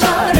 sorry